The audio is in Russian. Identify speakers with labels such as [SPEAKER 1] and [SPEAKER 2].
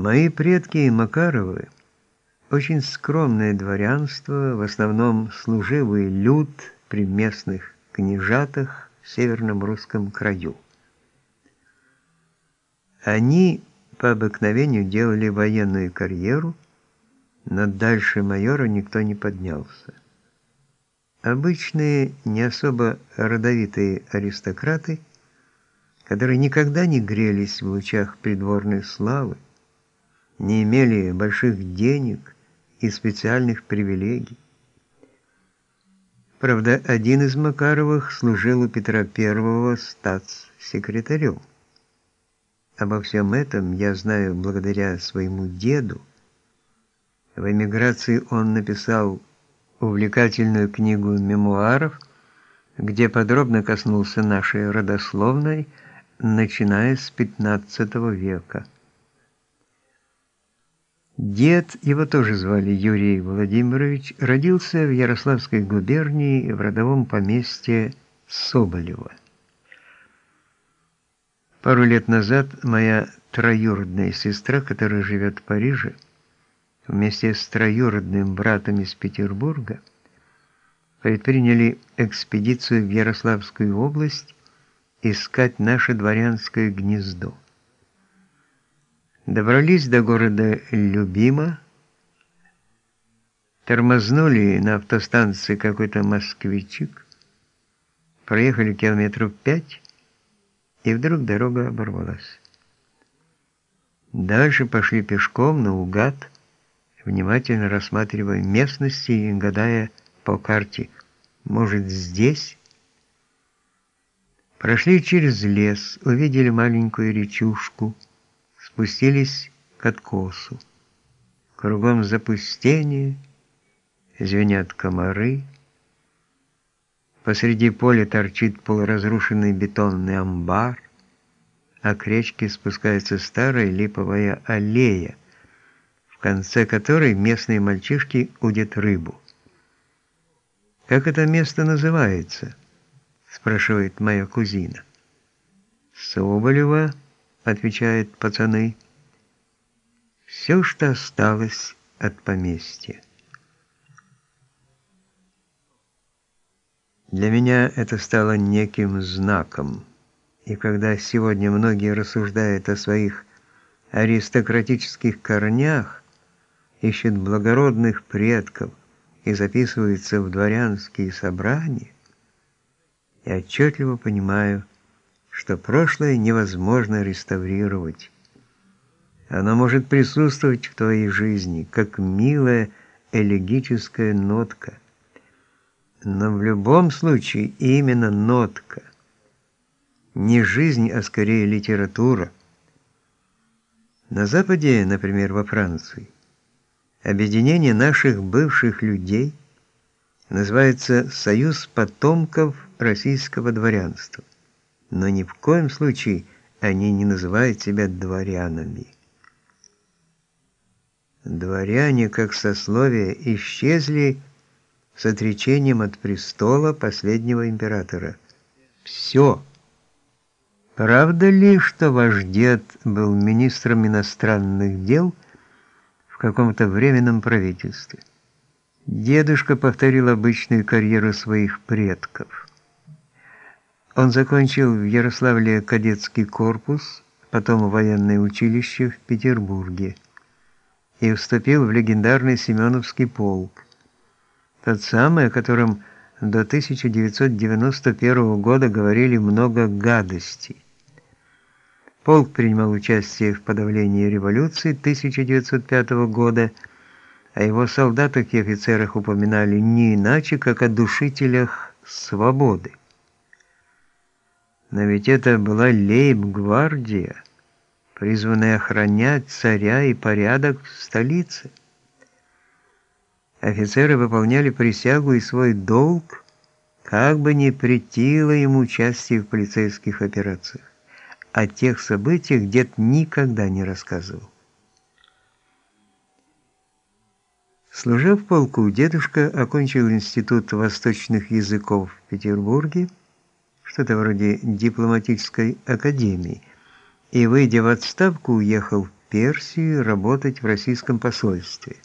[SPEAKER 1] Мои предки Макаровы очень скромное дворянство, в основном служивый люд при местных княжатах в северном русском краю. Они по обыкновению делали военную карьеру, но дальше майора никто не поднялся. Обычные, не особо родовитые аристократы, которые никогда не грелись в лучах придворной славы, не имели больших денег и специальных привилегий. Правда, один из Макаровых служил у Петра I статс-секретарем. Обо всем этом я знаю благодаря своему деду. В эмиграции он написал увлекательную книгу мемуаров, где подробно коснулся нашей родословной, начиная с XV века. Дед, его тоже звали Юрий Владимирович, родился в Ярославской губернии в родовом поместье Соболево. Пару лет назад моя троюродная сестра, которая живет в Париже, вместе с троюродным братом из Петербурга предприняли экспедицию в Ярославскую область искать наше дворянское гнездо. Добрались до города Любима, тормознули на автостанции какой-то москвичик, проехали километров пять, и вдруг дорога оборвалась. Дальше пошли пешком наугад, внимательно рассматривая местности и гадая по карте, может здесь? Прошли через лес, увидели маленькую речушку, спустились к откосу. Кругом запустение, звенят комары. Посреди поля торчит полуразрушенный бетонный амбар, а к речке спускается старая липовая аллея, в конце которой местные мальчишки удят рыбу. «Как это место называется?» – спрашивает моя кузина. «Соболева», — отвечают пацаны. Все, что осталось от поместья. Для меня это стало неким знаком. И когда сегодня многие рассуждают о своих аристократических корнях, ищут благородных предков и записываются в дворянские собрания, я отчетливо понимаю, что прошлое невозможно реставрировать. Оно может присутствовать в твоей жизни, как милая элегическая нотка. Но в любом случае именно нотка. Не жизнь, а скорее литература. На Западе, например, во Франции, объединение наших бывших людей называется «Союз потомков российского дворянства» но ни в коем случае они не называют себя дворянами. Дворяне, как сословие, исчезли с отречением от престола последнего императора. Все. Правда ли, что ваш дед был министром иностранных дел в каком-то временном правительстве? Дедушка повторил обычную карьеру своих предков. Он закончил в Ярославле кадетский корпус, потом военное училище в Петербурге и вступил в легендарный Семеновский полк, тот самый, о котором до 1991 года говорили много гадостей. Полк принимал участие в подавлении революции 1905 года, о его солдатах и офицерах упоминали не иначе, как о душителях свободы. Но ведь это была лейб-гвардия, призванная охранять царя и порядок в столице. Офицеры выполняли присягу и свой долг, как бы ни претило ему участие в полицейских операциях. О тех событиях дед никогда не рассказывал. Служа в полку, дедушка окончил Институт восточных языков в Петербурге, что-то вроде дипломатической академии, и, выйдя в отставку, уехал в Персию работать в российском посольстве.